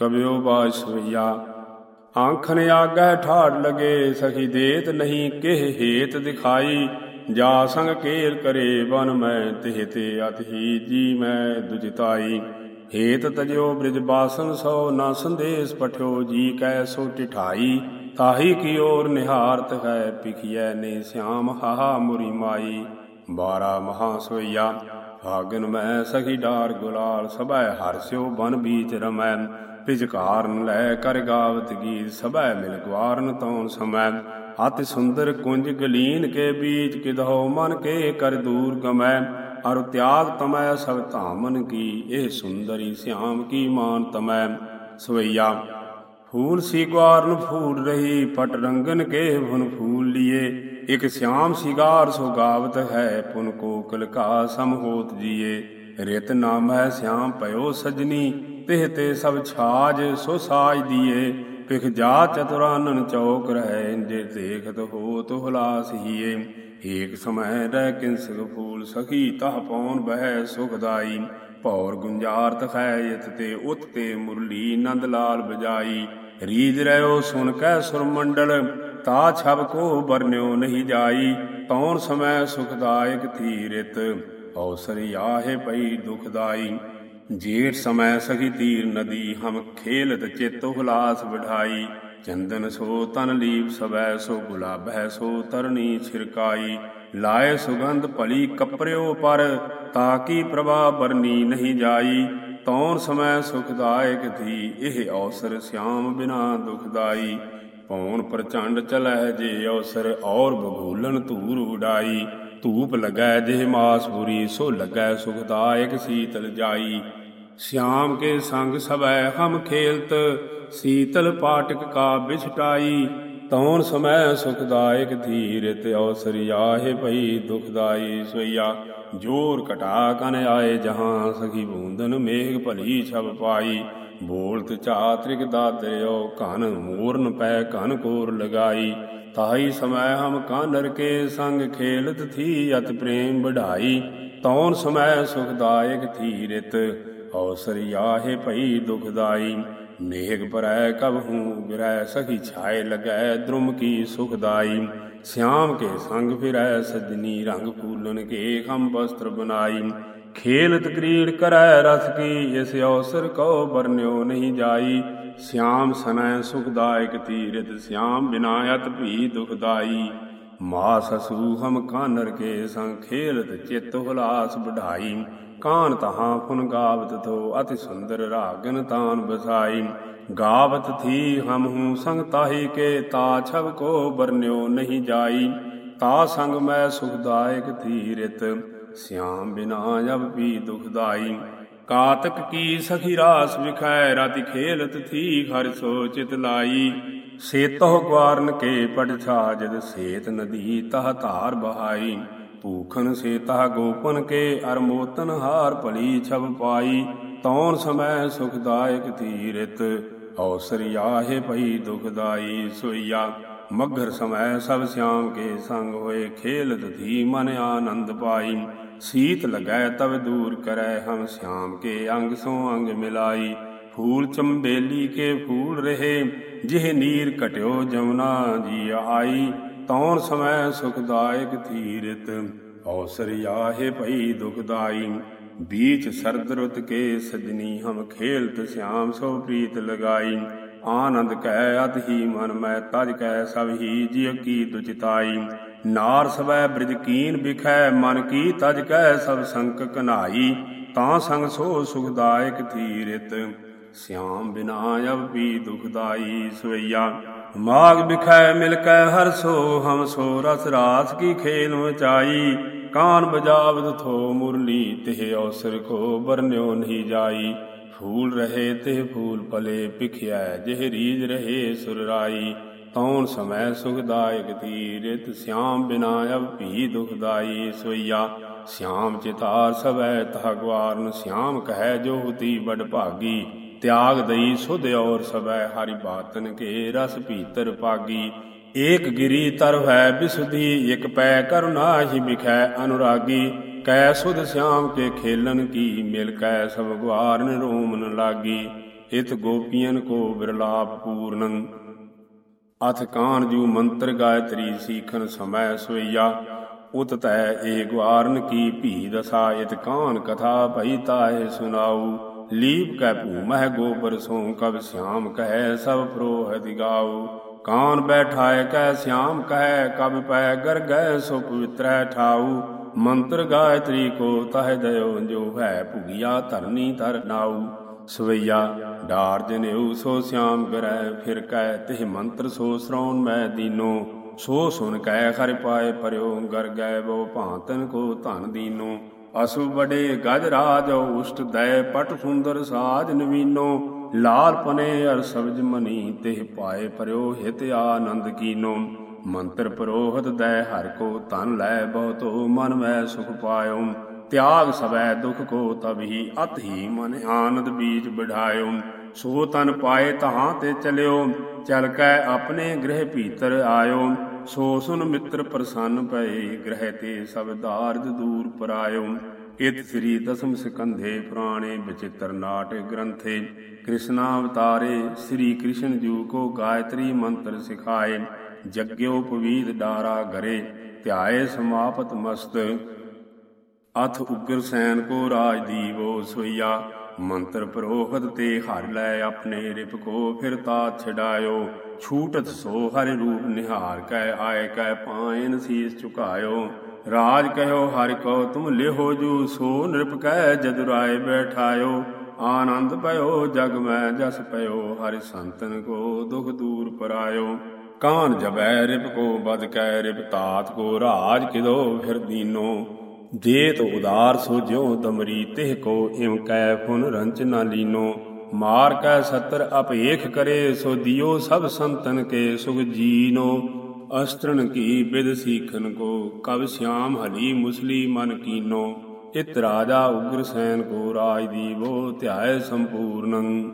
ਕਬਿਓ ਬਾਸ਼ਵਈਆ ਆਂਖਨ ਆਗੈ ਠਾੜ ਲਗੇ, ਸਖੀ ਦੇਤ ਨਹੀਂ ਕਿਹ ਹੇਤ ਦਿਖਾਈ। ਜਾ ਸੰਗ ਕੇਲ ਕਰੇ ਬਨ ਮੈਂ, ਤਿਹ ਤੇ ਅਤਹੀ ਜੀ ਮੈਂ ਦੁਜਿਤਾਈ। ਹੇਤ ਤਜਿਓ ਬ੍ਰਿਜ ਬਾਸਨ, ਸੋ ਨਾ ਸੰਦੇਸ ਪਠਿਓ ਜੀ ਕੈ ਸੋ ਟਿਠਾਈ। ਤਾਹੀ ਕੀ ਔਰ ਨਿਹਾਰਤ ਹੈ ਪਿਖਿਐ ਨੇ ਸਿਆਮ ਹਾਹਾ ਮੁਰੀ ਮਾਈ। ਬਾਰਾ ਮਹਾ ਸੋਈਆ ਫਾਗਨ ਮੈਂ, ਸਖੀ ਡਾਰ ਗੁਲਾਲ, ਸਭੈ ਹਰਸਿਓ ਬਨ ਬੀਚ ਰਮੈ ਪਿਜਕਾਰਨ ਲੈ ਕਰ ਗਾਵਤ ਗੀਤ ਸਭੈ ਮਿਲ ਗਵਾਰਨ ਤੌਣ ਸਮੈ। ਅਤਿ ਸੁੰਦਰ ਕੁੰਜ ਗਲੀਨ ਕੇ ਬੀਜ ਕਿਦਹੁ ਮਨ ਕੇ ਕਰ ਦੂਰ ਗਮੈ। ਅਰ ਤਿਆਗ ਤਮੈ ਸਭ ਧਾਮਨ ਕੀ, ਇਹ ਸੁੰਦਰੀ ਸਿਆਮ ਕੀ ਮਾਨ ਤਮੈ। ਸਵਈਆ, ਫੂਲ ਸੀ ਗਵਾਰਨ ਫੂਲ ਰਹੀ, ਪਟ ਰੰਗਨ ਕੇ ਭੁਨ ਫੂਲ ਲੀਏ। ਇਕ ਸਿਆਮ ਸਿਗਾਰ ਸੋ ਗਾਵਤ ਹੈ, ਪੁਨ ਕੋਕਲ ਕਾ ਸਮਹੋਤ ਜੀਏ। ਰਿਤ ਨਾਮ ਹੈ ਸਿਆਮ ਭਇਓ ਸਜਣੀ ਤਿਹ ਤੇ ਸਭ ਛਾਜ ਸੋ ਸਾਜ ਦੀਏ। ਪਿਖ ਜਾ ਚਤੁਰਾਨਨ ਚੌਕ ਰਹਿ ਜੇ ਦੇਖਤ ਹੋਤ ਹੁਲਾਸ ਹੀਏ। ਏਕ ਸਮੈ ਰਹਿ ਕਿੰਸਕ ਫੂਲ ਸਖੀ, ਤਹ ਪਉਨ ਬਹਿ ਸੁਖਦਾਈ ਭੌਰ ਗੁੰਜਾਰ ਤਖੈ ਇਤ ਤੇ ਉਤ ਤੇ ਮੁਰਲੀ ਨੰਦ ਲਾਲ ਬਜਾਈ। ਰੀਜ ਰਿਓ ਸੁਨ ਕੈ ਸੁਰ ਮੰਡਲ, ਤਾ ਛਬ ਕੋ ਬਰਨਿਓ ਨਹੀਂ ਜਾਈ। ਤੌਣ ਸਮੈ ਸੁਖਦਾਇਕ ਥੀ ਰਿਤ ਔਸਰੀ ਆਹੇ ਪਈ ਦੁਖਦਾਈ। ਜੇਠ ਸਮੈ ਸਖੀ ਤੀਰ ਨਦੀ, ਹਮ ਖੇਲਤ ਚਿਤ ਹੁਲਾਸ ਬਿਠਾਈ। ਚੰਦਨ ਸੋ ਤਨ ਲੀਪ ਸਵੈ, ਸੋ ਗੁਲਾਬੈ ਸੋ ਤਰਨੀ ਛਿਰਕਾਈ। ਲਾਏ ਸੁਗੰਧ ਭਲੀ ਕਪਰਿਓ ਪਰ ਤਾਕੀ ਪ੍ਰਭਾ ਬਰਨੀ ਨਹੀਂ ਜਾਈ। ਤੌਣ ਸਮੈ ਸੁਖਦਾਇਕ ਥੀ ਇਹ ਔਸਰ ਸਿਆਮ ਬਿਨਾ ਦੁਖਦਾਈ। ਪੌਣ ਪ੍ਰਚੰਡ ਚਲੈ ਜੇ ਔਸਰ ਔਰ ਬਗੂਲਨ ਧੂਰ ਉਡਾਈ। ਧੂਪ ਲਗੈ ਜਿਹ ਮਾਸਪੁਰੀ ਸੋ ਲਗੈ ਸੁਖਦਾਇਕ ਸੀਤਲ ਜਾਈ। ਸ਼ਾਮ ਕੇ ਸੰਗ ਸਭੈ ਹਮ ਖੇਲਤ, ਸੀਤਲ ਪਾਟਕ ਕਾ ਬਿਛਟਾਈ। ਤੌਣ ਸਮੈ ਸੁਖਦਾਇਕ ਧੀਰਤ ਔਸਰੀ ਆਹੇ ਭਈ ਦੁਖਦਾਈ ਸੋਈਆ ਜੋਰ ਘਟਾ ਕਨ ਆਏ ਜਹਾਂ, ਸਖੀ ਬੂੰਦਨ ਮੇਘ ਭਲੀ ਛਬ ਪਾਈ। ਬੋਲਤ ਚਾਤ੍ਰਿਕ ਦਾਤਿਓ ਕਨ ਮੂਰਨ ਪੈ ਕਨ ਕੋਰ ਲਗਾਈ। ਤਾਹੀ ਸਮੈ ਹਮ ਕਾਨਰ ਕੇ ਸੰਗ ਖੇਲਤ ਥੀ ਅਤ ਪ੍ਰੇਮ ਬਢਾਈ ਤੌਣ ਸਮੈ ਸੁਖਦਾਇਕ ਥੀ ਰਿਤ, ਔਸਰੀ ਆਹੇ ਭਈ ਦੁਖਦਾਈ ਮੇਘ ਪਰੈ ਕਬਹੂ ਗਿਰੈ ਸਖੀ ਛਾਏ ਲਗੈ ਦ੍ਰੁਮ ਕੀ ਸੁਖਦਾਈ ਸਿਆਮ ਕੇ ਸੰਗ ਫਿਰੈ ਸਜਨੀ ਰੰਗ ਫੂਲਨ ਕੇ ਖੰਭ ਵਸਤਰ ਬਨਾਈ। ਖੇਲਤ ਕ੍ਰੀੜ ਕਰੈ ਰਸ ਕੀ ਇਸ ਅਵਸਰ ਕੋ ਬਰਨਿਓ ਨਹੀਂ ਜਾਈ। ਸਿਆਮ ਸਨੈ ਸੁਖਦਾਇਕ ਤੀਰਤ ਸਿਆਮ ਬਿਨਾਇਤ ਭੀ ਦੁਖਦਾਈ ਮਾਸ ਹਸੂ ਹਮ ਕਾਨਰ ਕੇ ਸੰਗ ਖੇਲਤ ਚਿਤ ਹੁਲਾਸ ਬਢਾਈ ਕਾਨ ਤਹਾਂ ਫੁਨ ਗਾਵਤ ਥੋ, ਅਤਿ ਸੁੰਦਰ ਰਾਗਨ ਤਾਨ ਬਸਾਈ ਗਾਵਤ ਥੀ ਹਮ ਹੂੰ ਸੰਗ ਤਾਹੀ ਕੇ, ਤਾ ਛਬ ਕੋ ਬਰਨਿਓ ਨਹੀਂ ਜਾਈ। ਤਾ ਸੰਗ ਮੈਂ ਸੁਖਦਾਇਕ ਥੀ ਸਿਆਮ ਬਿਨਾ ਜਬ ਵੀ ਦੁਖਦਾਈ ਕਾਤਕ ਕੀ ਸਖੀ ਰਾਸ ਵਿਖੈ, ਰਾਤੀ ਖੇਲਤ ਥੀ ਹਰ ਸੋ ਚਿਤ ਲਾਈ। ਸੇਤੋ ਗਵਾਰਨ ਕੇ ਪੜ ਛਾਜਦ ਸੇਤ ਨਦੀ ਤਹ ਧਾਰ ਬਹਾਈ। ਭੂਖਨ ਸੇਤਾ ਗੋਪਨ ਕੇ ਅਰਮੋਤਨ ਹਾਰ ਭਲੀ ਛਬ ਪਾਈ। ਤੌਣ ਸਮੈ ਸੁਖਦਾਇਕ ਧੀਰਤ, ਔਸਰੀ ਆਹੇ ਭਈ ਦੁਖਦਾਈ ਸੋਈਆ। ਮਗਰ ਸਮੈ ਸਭ ਸਿਆਮ ਕੇ ਸੰਗ ਹੋਏ, ਖੇਲਤ ਧੀ ਮਨ ਆਨੰਦ ਪਾਈ। ਸੀਤ ਲਗੈ ਤਬ ਦੂਰ ਕਰੈ, ਹਮ ਸਿਆਮ ਕੇ ਅੰਗ ਸੋ ਅੰਗ ਮਿਲਾਈ। ਫੂਲ ਚੰਬੇਲੀ ਕੇ ਫੂਲ ਰਹੇ, ਜਿਹ ਨੀਰ ਘਟਿਓ ਜਮਨਾ ਜੀ ਆਈ। ਤੌਣ ਸਮੈ ਸੁਖਦਾਇਕ ਥੀਰਤ ਔਸਰ ਆਹੇ ਭਈ ਦੁਖਦਾਈ ਬੀਚ ਸਰਦ ਰੁਤ ਕੇ ਸਜਨੀ ਹਮ ਖੇਲਤ ਸਿਆਮ ਸੋ ਪ੍ਰੀਤ ਲਗਾਈ। ਆਨੰਦ ਕੈ ਅਤ ਹੀ ਮਨ, ਮੈਂ ਤਜ ਕੈ ਸਭ ਹੀ ਜਿਉ ਕੀ ਦੁਚਿਤਾਈ ਨਾਰ ਸਵੈ ਬ੍ਰਿਜ ਕੀਨ ਬਿਖੈ ਮਨ ਕੀ ਤਜ ਕੈ ਸਭ ਸੰਕ ਕਨਾਈ। ਤਾਂ ਸੰਗ ਸੋ ਸੁਖਦਾਇਕ ਥੀਰਤ, ਸਿਆਮ ਬਿਨਾ ਅਬ ਵੀ ਦੁਖਦਾਈ ਸਵਈਆ। ਮਾਗ ਬਿਖੈ ਮਿਲ ਕੈ ਹਰ ਸੋ, ਹਮ ਸੋ ਰਸ ਰਾਸ ਕੀ ਖੇਲ ਮਚਾਈ। ਕਾਨ ਬਜਾਵਦ ਥੋ ਮੁਰਲੀ, ਤਿਹ ਔਸਰ ਕੋ ਬਰਨਿਓ ਨਹੀਂ ਜਾਈ। ਫੂਲ ਰਹੇ ਤੇ ਫੂਲ ਪਲੇ ਭਿਖਿਆ ਜਿਹ ਰੀਜ ਰਹੇ ਸੁਰਰਾਈ ਤੌਣ ਸਮੈ ਸੁਖਦਾਇਕ ਤੀਰਤ, ਸਿਆਮ ਬਿਨਾ ਅਬ ਭੀ ਦੁਖਦਾਈ ਸੋਈਆ, ਸਿਆਮ ਚਿਤਾਰ ਸਵੈ ਤਹ ਸਿਆਮ ਕਹੈ ਜੋ ਹੁਤੀ ਬੜ ਭਾਗੀ। ਤਿਆਗ ਦਈ ਸੁਧ ਔਰ ਸਵੈ, ਹਰਿ ਬਾਤਨ ਕੇ ਰਸ ਭੀਤਰ ਪਾਗੀ। ਏਕ ਗਿਰੀ ਤਰ ਹੈ ਬਿਸੁਧੀ, ਇਕ ਪੈ ਕਰੁਣਾ ਹੀ ਬਿਖੈ ਅਨੁਰਾਗੀ। ਕੈ ਸੁਧ ਸਿਆਮ ਕੇ ਖੇਲਨ ਕੀ ਮਿਲ ਕੈ ਸਭ ਗਵਾਰਨ ਰੋਮਨ ਲਾਗੀ ਇਤ ਗੋਪੀਆਂ ਕੋ ਬਿਰਲਾਪ ਪੂਰਨੰ। ਅਥ ਕਾਨ ਜੂ ਮੰਤਰ ਗਾਇਤਰੀ ਸੀਖਨ ਸਮੈ ਸੋਈਆ ਉਤ ਤੈ ਏਕ ਵਾਰਨ ਕੀ ਭੀ ਦਸਾ ਇਤ ਕਾਨ ਕਥਾ ਭਈ ਤਾਏ ਸੁਨਾਉ ਲੀਪ ਕੈ ਭੂਮਹਿ ਗੋਬਰ ਸੋ, ਕਬ ਸਿਆਮ ਕਹੈ ਸਭ ਫਰੋਹਿਤ ਗਾਉ ਕਾਨ ਬੈਠਾਏ ਕੈ ਸਿਆਮ ਕਹਿ, ਕਬ ਪੈ ਗਰ ਗਏ ਸੋ ਪਵਿੱਤਰੈ ਠਾਉ ਮੰਤਰ ਗਾਇਤਰੀ ਕੋ ਤਹ ਦਇਓ ਜੋ ਹੈ ਭੁਗਿਆ ਧਰਨੀ ਧਰ ਨਾਉ। ਸਵਈਆ ਡਾਰ ਜਨੇਉ ਸੋ ਸਿਆਮ ਕਰੈ, ਫਿਰ ਕੈ ਤਿਹ ਮੰਤਰ ਸੋ ਸ਼ਰਉਣ ਮੈਂ ਦੀਨੋ। ਸੋ ਸੁਨ ਕੈ ਖਰ ਪਾਏ ਪਰਿਓ, ਗਰ ਗਏ ਬੋ ਭਾਂਤਨ ਕੋ ਧਨ ਦੀਨੋ। ਅਸੁ ਬੜੇ ਗਜ ਰਾਜ, ਉਸ਼ਟ ਦੈ ਪਟ ਸੁੰਦਰ ਸਾਜ ਨਵੀਨੋ। ਲਾਲ ਪਨੇ ਅਰ ਸਬਜ ਮਨੀ, ਤਿਹ ਪਾਏ ਪਰਿਓ ਹਿਤ ਆਨੰਦ ਕੀਨੋ। ਮੰਤਰ ਪਰੋਹਤ ਦੈ ਹਰ ਕੋ ਤਨ ਲੈ ਬਹੁਤੋ, ਮਨ ਮੈਂ ਸੁਖ ਪਾਇਓ। ਤਿਆਗ ਸਵੈ ਦੁਖ ਕੋ ਤਬ ਹੀ ਅਤ ਹੀ ਮਨ ਆਨੰਦ ਬੀਜ ਬਿਢਾਇਓ ਸੋ ਤਨ ਪਾਏ ਤਹਾਂ ਤੇ ਚਲਿਓ, ਚਲ ਕੈ ਆਪਣੇ ਗ੍ਰਹਿ ਭੀਤਰ ਆਇਓ। ਸੋ ਸੁਨ ਮਿੱਤਰ ਪ੍ਰਸੰਨ ਪਏ, ਗ੍ਰਹਿ ਤੇ ਸਭ ਦਾਰਦ ਦੂਰ ਪਰਾਇਓ। ਇਤ ਸ੍ਰੀ ਦਸਮ ਸਿਕੰਧੇ ਪੁਰਾਣੇ ਵਿਚਿਤ੍ਰ ਨਾਟ ਗ੍ਰੰਥੇ। ਕ੍ਰਿਸ਼ਨਾ ਅਵਤਾਰੇ ਸ੍ਰੀ ਕ੍ਰਿਸ਼ਨ ਜੂ ਕੋ ਗਾਇਤਰੀ ਮੰਤਰ ਸਿਖਾਏ। ਜਗਿਓ ਪਵੀਤ ਡਾਰਾ ਗਰੇ ਧਿਆਏ ਸਮਾਪਤ ਮਸਤ। ਅਥ ਉਗਰ ਸੈਨ ਕੋ ਰਾਜ ਸੋਈਆ, ਮੰਤਰ ਪ੍ਰੋਖਤ ਤੇ ਹਰ ਲੈ ਆਪਣੇ ਰਿਪ ਕੋ, ਫਿਰ ਤਾ ਛਡਾਇਓ, ਛੂਟਤ ਸੋ ਹਰਿ ਰੂਪ ਨਿਹਾਰ ਕੈ, ਆਏ ਕੈ ਪਾਇਨ ਸੀਸ ਝੁਕਾਇਓ। ਰਾਜ ਕਹਿਓ ਹਰਿ ਕੋ, ਤੁਮ ਲਿਹੋ ਜੂ ਸੋ, ਨਿਰਪ ਕੈ ਜਦੁਰਾਏ ਬੈਠਾਇਓ। ਆਨੰਦ ਪਇਓ ਜਗ ਮੈਂ ਜਸ ਪਇਓ ਹਰਿ ਸੰਤਨ ਕੋ ਦੁਖ ਦੂਰ ਪਰਾਇਓ। ਕਾਨ ਜਬੈ ਰਿਪ ਕੋ ਬਦ ਕੈ, ਰਿਪ ਤਾਤ ਕੋ ਰਾਜ ਕਿਦੋ ਫਿਰ ਦੀਨੋ। ਦੇਤ ਉਦਾਰ ਸੋ ਜਿਉ ਦਮਰੀ, ਤਿਹ ਕੋ ਇਮ ਕੈ ਫੁਨ ਰੰਚ ਨਾ ਲੀਨੋ। ਮਾਰ ਕੈ ਸਤਰ, ਅਪੇਖ ਕਰੇ, ਸੋ ਦਿਓ ਸਭ ਸੰਤਨ ਕੇ ਸੁਖ ਜੀਨੋ। ਅਸਤਰਨ ਕੀ ਬਿਦ ਸੀਖਨ ਕੋ, ਕਬ ਸਿਆਮ ਹਲੀ ਮੁਸਲੀ ਮਨ ਕੀਨੋ। ਇਤ ਰਾਜਾ ਉਗਰ ਸੈਨ ਕੋ ਰਾਜ ਦੀਵੋ, ਧਿਆਏ ਸੰਪੂਰਨੰ।